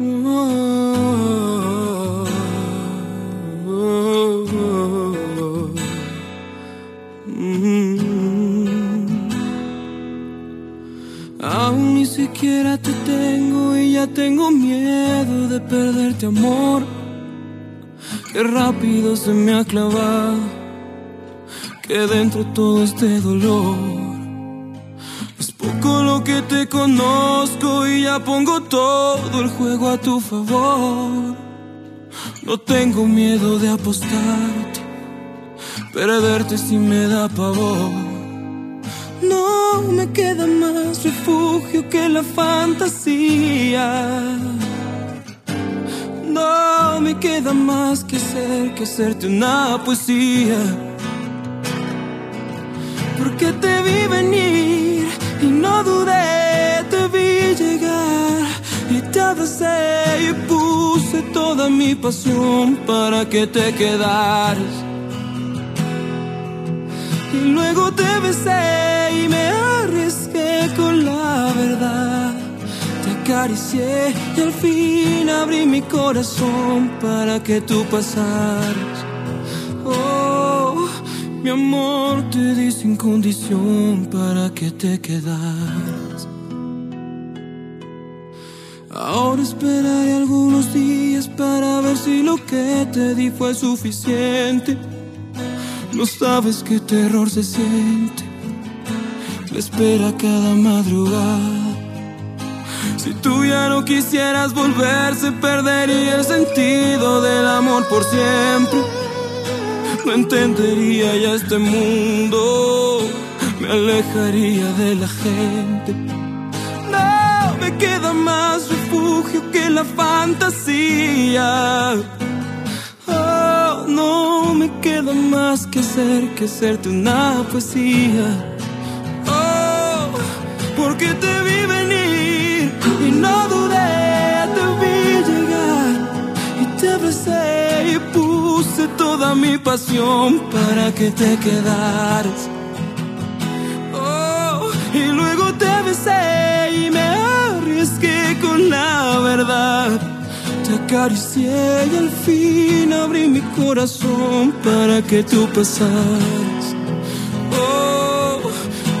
Aún ni siquiera te tengo y ya tengo miedo de perderte amor. Qué rápido se me ha clavado que dentro todo este dolor. Que te conozco y ya pongo todo el juego a tu favor. No tengo miedo de apostarte, perderte si me da pavor. No me queda más refugio que la fantasía. No me queda más que ser que hacerte una poesía. Porque te vi y puse toda mi pasión para que te quedaras. Y luego te besé y me arriesgué con la verdad. Te acaricié y al fin abrí mi corazón para que tú pasaras. Oh, mi amor te di sin condición para que te quedaras. Ahora esperaré algunos días para ver si lo que te di fue suficiente. No sabes qué terror se siente. La espera cada madrugada. Si tú ya no quisieras volver, se perdería el sentido del amor por siempre. No entendería ya este mundo. Me alejaría de la gente. Me queda más refugio que la fantasía. Oh, no me queda más que hacer que hacerte una poesía. Oh, porque te vi venir y no dudé, te vi llegar y te abracé y puse toda mi pasión para que te quedaras. Acaricié y al fin abrí mi corazón para que tú pasaras. Oh,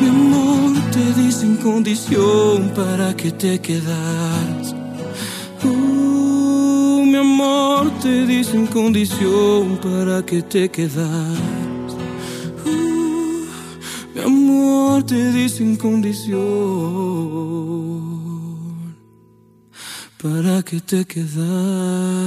mi amor, te di sin condición para que te quedaras. Oh, mi amor, te di sin condición para que te quedaras. Oh, mi amor, te di sin condición para que te quedaras.